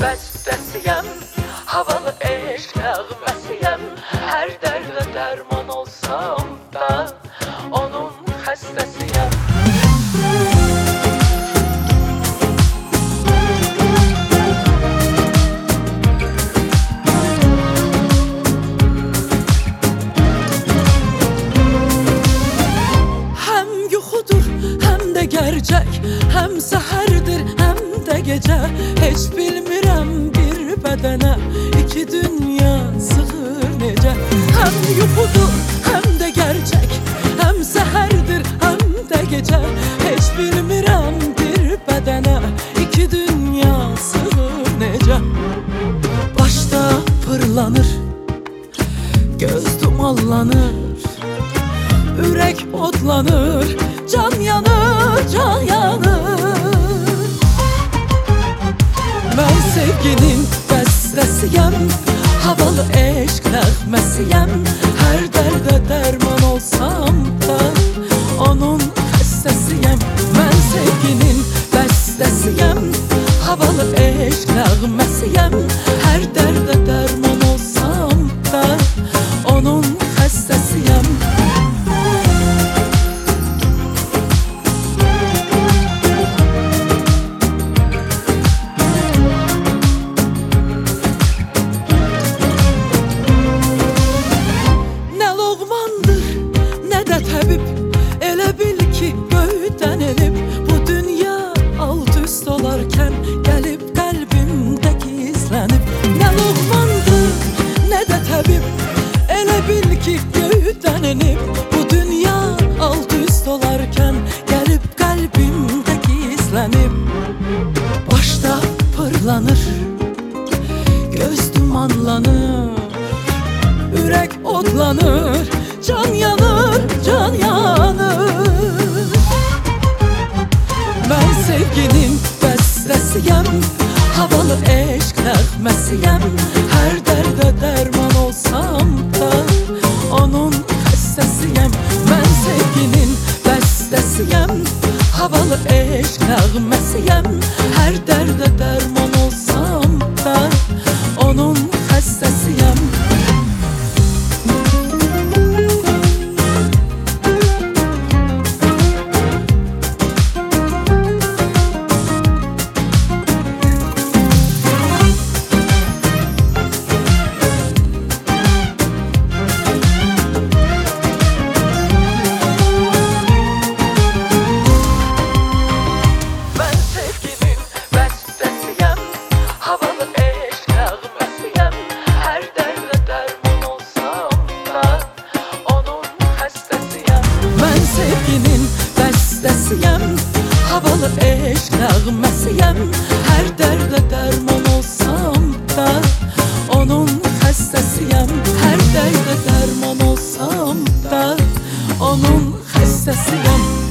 bəsbəsiyəm Havalı eşq nəğməsiyəm Hər dərdə dərman olsam da Onun xəstəsiyəm Həm yuxudur, həm də gerçək Həm səhərdir, həm də gecə bədənə iki dünya sığır necə Hem yuxudur, hem de gerçek. Hem səhərdir, hem de gece Heç bilmirəm bir bədənə iki dünya sığır necə Başta fırlanır, göz dumanlanır. Ürek otlanır, can yanır, can yanır Eşk nəğməsiyəm nə də təbib Elə bil ki, göydən enib Bu dünya alt üst olarkən Gəlib qəlbimdə gizlənib Nə loğmandır, nə də təbib Elə bil ki, göydən enib Bu dünya alt üst olarkən Gəlib qəlbimdə gizlənib Başda fırlanır Göz dumanlanır Ürek otlanır, can yanır, nəğməsiyəm Hər dərdə dərman olsam da Onun xəstəsiyəm Mən sevginin bestesiyem Havalı eşk nəğməsiyəm Hər dərdə dərman görməsiyəm Hər dərdə dərman olsam da Onun xəstəsiyəm Hər dərdə dərman olsam da Onun xəstəsiyəm